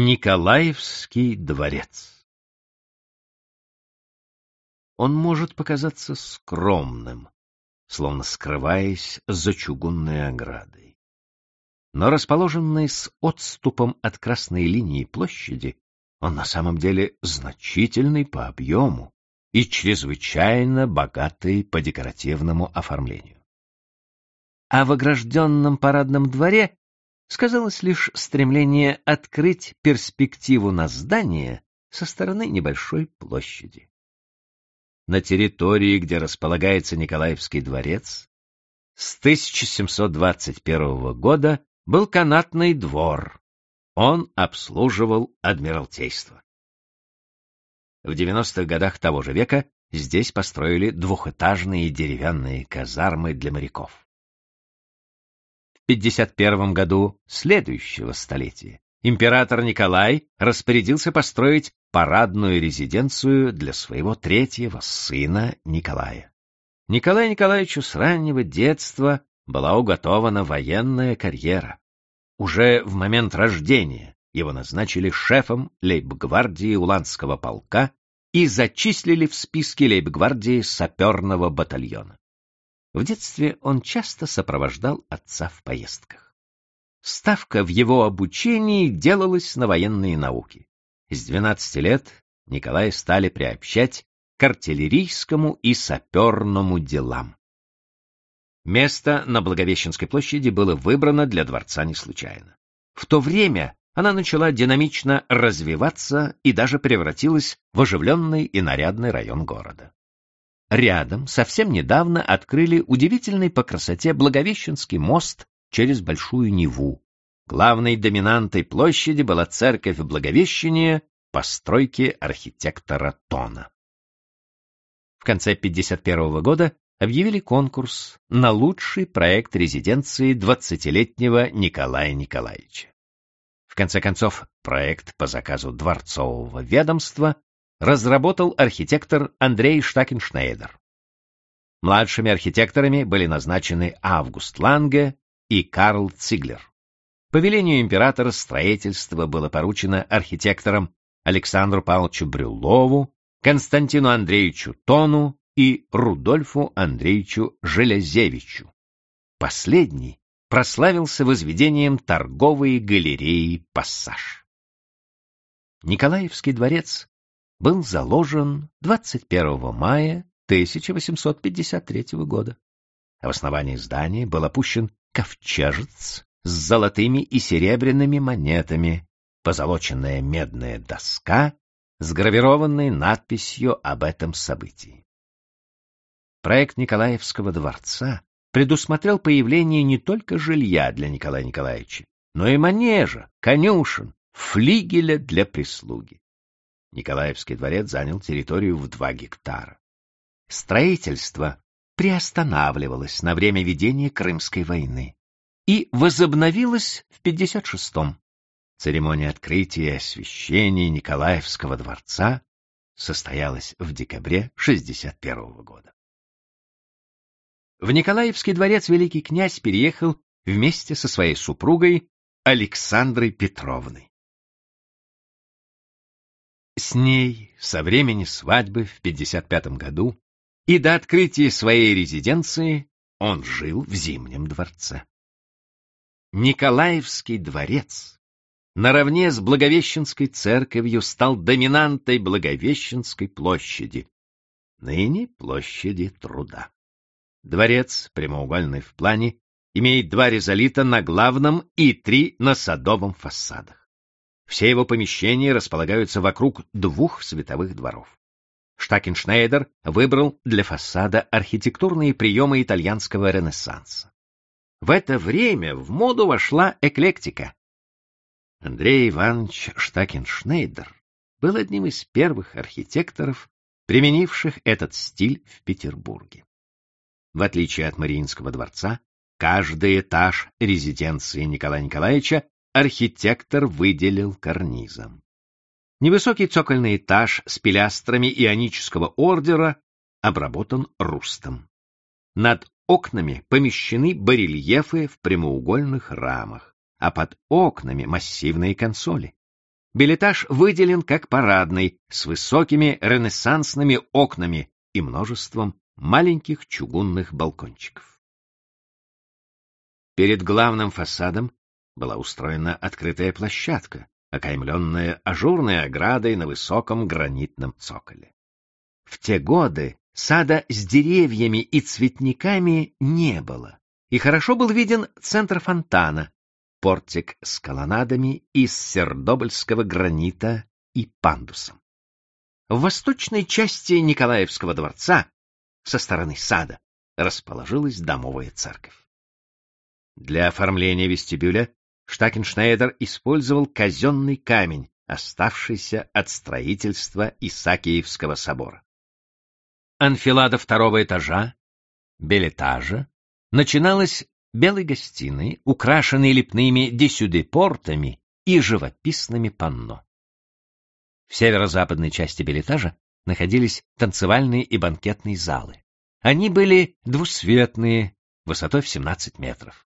Николаевский дворец Он может показаться скромным, словно скрываясь за чугунной оградой. Но расположенный с отступом от красной линии площади, он на самом деле значительный по объему и чрезвычайно богатый по декоративному оформлению. А в огражденном парадном дворе сказалось лишь стремление открыть перспективу на здание со стороны небольшой площади. На территории, где располагается Николаевский дворец, с 1721 года был канатный двор. Он обслуживал Адмиралтейство. В 90-х годах того же века здесь построили двухэтажные деревянные казармы для моряков. В 51 году следующего столетия император Николай распорядился построить парадную резиденцию для своего третьего сына Николая. Николаю Николаевичу с раннего детства была уготована военная карьера. Уже в момент рождения его назначили шефом лейб-гвардии Уланского полка и зачислили в списки лейб-гвардии саперного батальона. В детстве он часто сопровождал отца в поездках. Ставка в его обучении делалась на военные науки. С 12 лет Николая стали приобщать к артиллерийскому и саперному делам. Место на Благовещенской площади было выбрано для дворца не случайно. В то время она начала динамично развиваться и даже превратилась в оживленный и нарядный район города. Рядом совсем недавно открыли удивительный по красоте Благовещенский мост через Большую Неву. Главной доминантой площади была церковь Благовещения постройки архитектора Тона. В конце 1951 года объявили конкурс на лучший проект резиденции 20-летнего Николая Николаевича. В конце концов, проект по заказу дворцового ведомства разработал архитектор Андрей Штакеншнейдер. Младшими архитекторами были назначены Август Ланге и Карл Циглер. По велению императора строительство было поручено архитекторам Александру Павловичу Брюлову, Константину Андреевичу Тону и Рудольфу Андреевичу Железевичу. Последний прославился возведением торговой галереи «Пассаж». Николаевский дворец был заложен 21 мая 1853 года. В основании здания был опущен ковчежец с золотыми и серебряными монетами, позолоченная медная доска с гравированной надписью об этом событии. Проект Николаевского дворца предусмотрел появление не только жилья для Николая Николаевича, но и манежа, конюшен, флигеля для прислуги. Николаевский дворец занял территорию в два гектара. Строительство приостанавливалось на время ведения Крымской войны и возобновилось в 56-м. Церемония открытия и освящения Николаевского дворца состоялась в декабре 61 -го года. В Николаевский дворец великий князь переехал вместе со своей супругой Александрой Петровной. С ней со времени свадьбы в 55 году и до открытия своей резиденции он жил в Зимнем дворце. Николаевский дворец наравне с Благовещенской церковью стал доминантой Благовещенской площади, ныне площади труда. Дворец, прямоугольный в плане, имеет два резолита на главном и три на садовом фасадах. Все его помещения располагаются вокруг двух световых дворов. Штакеншнейдер выбрал для фасада архитектурные приемы итальянского ренессанса. В это время в моду вошла эклектика. Андрей Иванович Штакеншнейдер был одним из первых архитекторов, применивших этот стиль в Петербурге. В отличие от Мариинского дворца, каждый этаж резиденции Николая Николаевича архитектор выделил карнизом. Невысокий цокольный этаж с пилястрами ионического ордера обработан рустом. Над окнами помещены барельефы в прямоугольных рамах, а под окнами массивные консоли. билетаж выделен как парадный, с высокими ренессансными окнами и множеством маленьких чугунных балкончиков. Перед главным фасадом была устроена открытая площадка, окаймленная ажурной оградой на высоком гранитном цоколе. В те годы сада с деревьями и цветниками не было, и хорошо был виден центр фонтана, портик с колоннадами из сердобольского гранита и пандусом. В восточной части Николаевского дворца, со стороны сада, расположилась домовая церковь. Для оформления вестибюля Штакеншнейдер использовал казенный камень, оставшийся от строительства Исаакиевского собора. Анфилада второго этажа, белетажа, начиналась белой гостиной, украшенной лепными десюдепортами и живописными панно. В северо-западной части билетажа находились танцевальные и банкетные залы. Они были двусветные, высотой в 17 метров.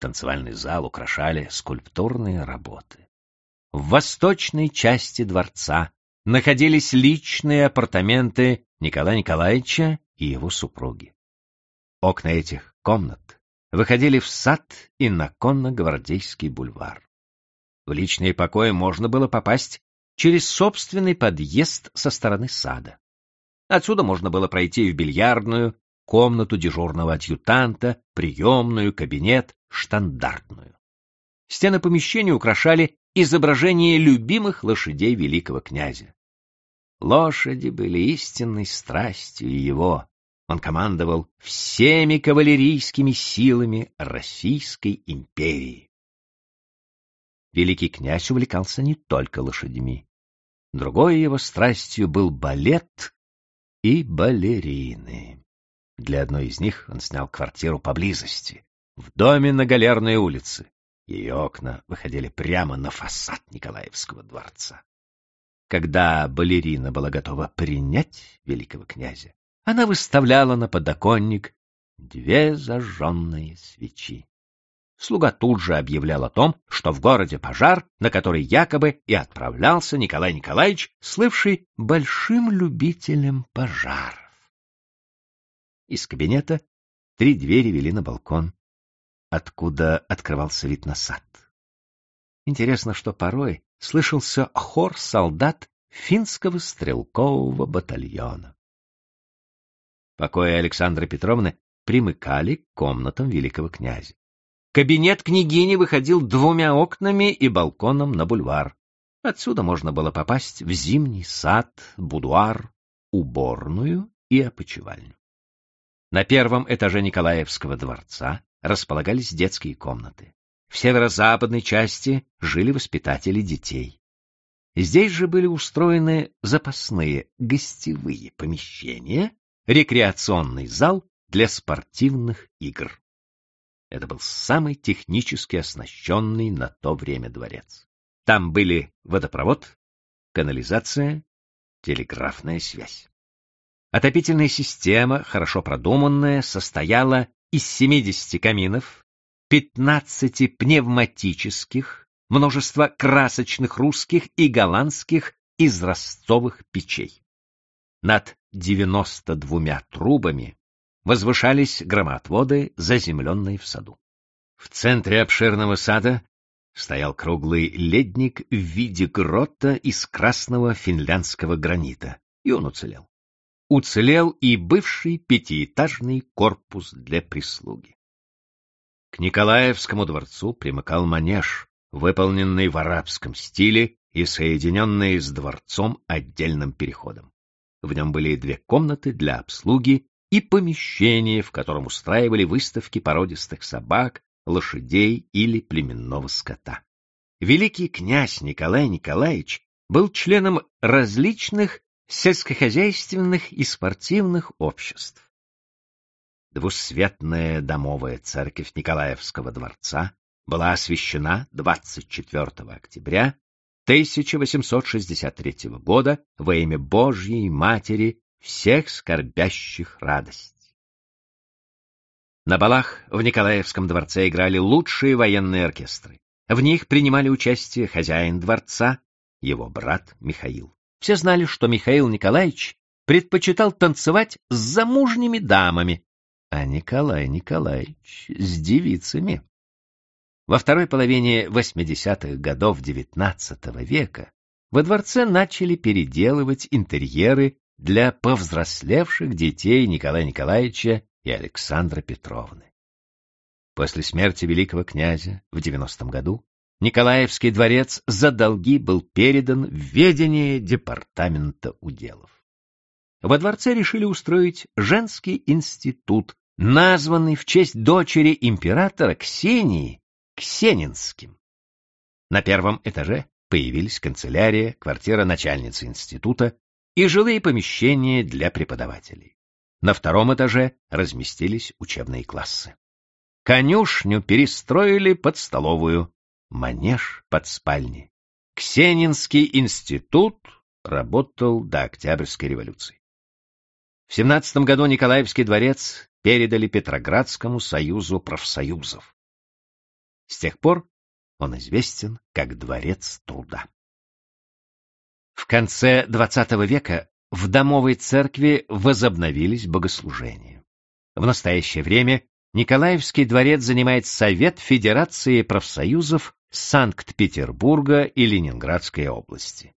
Танцевальный зал украшали скульптурные работы. В восточной части дворца находились личные апартаменты Николая Николаевича и его супруги. Окна этих комнат выходили в сад и на конно-гвардейский бульвар. В личные покои можно было попасть через собственный подъезд со стороны сада. Отсюда можно было пройти в бильярдную, комнату дежурного адъютанта, приемную, кабинет, штандартную. Стены помещения украшали изображения любимых лошадей великого князя. Лошади были истинной страстью его, он командовал всеми кавалерийскими силами Российской империи. Великий князь увлекался не только лошадьми. Другой его страстью был балет и балерины. Для одной из них он снял квартиру поблизости, в доме на Галерной улице. Ее окна выходили прямо на фасад Николаевского дворца. Когда балерина была готова принять великого князя, она выставляла на подоконник две зажженные свечи. Слуга тут же объявлял о том, что в городе пожар, на который якобы и отправлялся Николай Николаевич, слывший большим любителем пожаров. Из кабинета три двери вели на балкон, откуда открывался вид на сад. Интересно, что порой слышался хор солдат финского стрелкового батальона. Покои Александры Петровны примыкали к комнатам великого князя. Кабинет княгини выходил двумя окнами и балконом на бульвар. Отсюда можно было попасть в зимний сад, будуар, уборную и опочивальню. На первом этаже Николаевского дворца располагались детские комнаты. В северо-западной части жили воспитатели детей. Здесь же были устроены запасные гостевые помещения рекреационный зал для спортивных игр. Это был самый технически оснащенный на то время дворец. Там были водопровод, канализация, телеграфная связь. Отопительная система, хорошо продуманная, состояла из 70 каминов, 15 пневматических, множество красочных русских и голландских израстовых печей. Над девяносто двумя трубами возвышались громоотводы, заземленные в саду. В центре обширного сада стоял круглый ледник в виде грота из красного финляндского гранита, и он уцелел. Уцелел и бывший пятиэтажный корпус для прислуги. К Николаевскому дворцу примыкал манеж, выполненный в арабском стиле и соединенный с дворцом отдельным переходом. В нем были две комнаты для обслуги и помещение, в котором устраивали выставки породистых собак, лошадей или племенного скота. Великий князь Николай Николаевич был членом различных сельскохозяйственных и спортивных обществ. Двусветная домовая церковь Николаевского дворца была освящена 24 октября 1863 года во имя Божьей Матери всех скорбящих радость. На балах в Николаевском дворце играли лучшие военные оркестры. В них принимали участие хозяин дворца, его брат Михаил. Все знали, что Михаил Николаевич предпочитал танцевать с замужними дамами, а Николай Николаевич с девицами. Во второй половине 80-х годов XIX века во дворце начали переделывать интерьеры для повзрослевших детей Николая Николаевича и Александра Петровны. После смерти великого князя в 90 году Николаевский дворец за долги был передан в ведение департамента уделов. Во дворце решили устроить женский институт, названный в честь дочери императора Ксении Ксенинским. На первом этаже появились канцелярия, квартира начальницы института и жилые помещения для преподавателей. На втором этаже разместились учебные классы. Конюшню перестроили под столовую, манеж под спальни. Ксенинский институт работал до Октябрьской революции. В 17 году Николаевский дворец передали Петроградскому союзу профсоюзов. С тех пор он известен как Дворец труда. В конце XX века в домовой церкви возобновились богослужения. В настоящее время Николаевский дворец занимает Совет Федерации профсоюзов Санкт-Петербурга и Ленинградской области.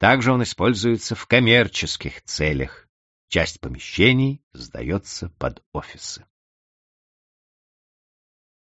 Также он используется в коммерческих целях. Часть помещений сдается под офисы.